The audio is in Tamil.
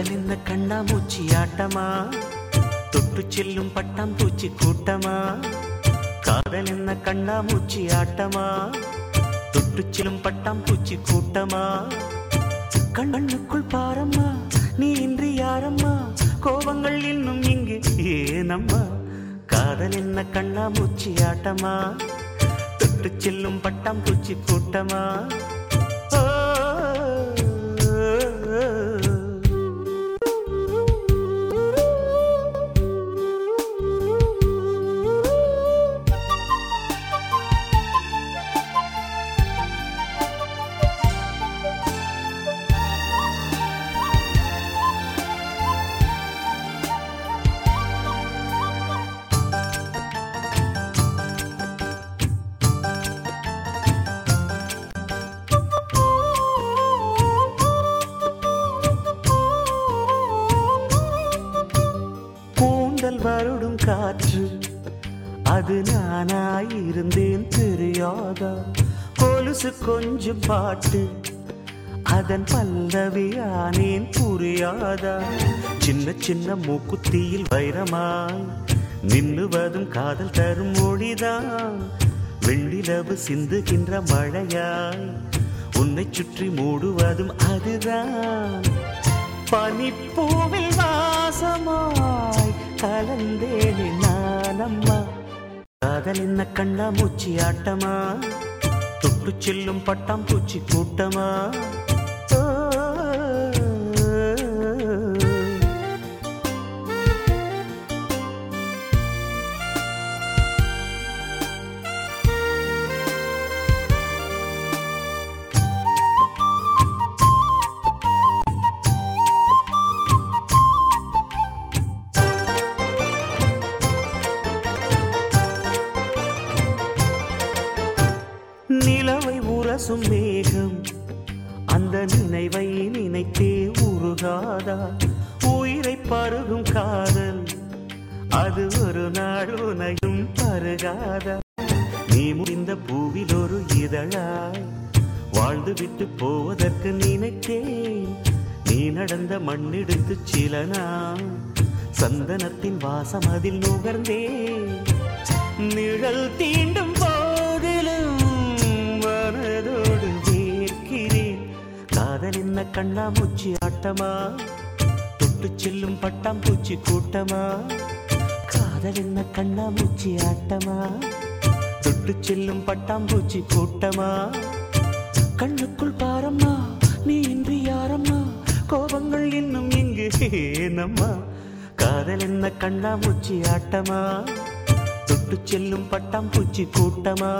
காதல் கண்ணா மூச்சி ஆட்டமா? தொட்டு செல்லும் பட்டாம்பூச்சி கூட்டமா? காதல் கண்ணா மூச்சி ஆட்டமா? தொட்டு செல்லும் பட்டாம்பூச்சி கூட்டமா? கண்ணுக்குள் பாரம்மா நீ இன்றி யாரம்மா? கோபங்கள் இன்னும் இங்கு ஏனம்மா? காதல் என்ன கண்ணாமூச்சி ஆட்டமா? தொட்டு செல்லும் பட்டாம்பூச்சி கூட்டமா? அது நானாயிருந்தேன் தெரியாதா? கொலுசு கொஞ்சம் பாட்டு அதன் பல்லவியானேன் புரியாதா? சின்ன சின்ன மூக்குத்தியில் வைரமாய் நின்னுவதும் காதல் தரும் மொழிதான் வெள்ளிலவு சிந்துகின்ற மழையாய் உன்னை சுற்றி மூடுவதும் அதுதான். பனிப்பூவில் வாசமாய் கலந்தேனே நானம்மா காதல் என்ன கண்ணாமூச்சி ஆட்டமா தொட்டு செல்லும் பட்டாம்பூச்சி கூட்டமா ஓ, உரசும் மேகம். அந்த நினைவை நினைத்தே உருகாதா? உயிரை பருகும் காதல். அது ஒரு நாள் உனையும் பருகாதா? நீ முடிந்த பூவில் ஒரு இதழாய். வாழ்ந்து விட்டு போவதற்கு நினைத்தேன். நீ நடந்த மண்ணெடுத்து சில நாள். சந்தனத்தின் வாசம் அதில் நுகர்ந்தேன். நிழல் தீண்டும் காதல் கண்ணா மூச்சி ஆட்டமா? தொட்டு செல்லும் பட்டாம்பூச்சி கூட்டமா? காதல் என்ன கண்ணா மூச்சி ஆட்டமா? தொட்டு செல்லும் பட்டாம்பூச்சி கூட்டமா? கண்ணுக்குள் பாரம்மா நீ இன்றி யாரம்மா? கோபங்கள் இன்னும் இங்கு ஏனம்மா காதல் என்ன கண்ணா மூச்சி ஆட்டமா? தொட்டு செல்லும் பட்டாம்பூச்சி கூட்டமா?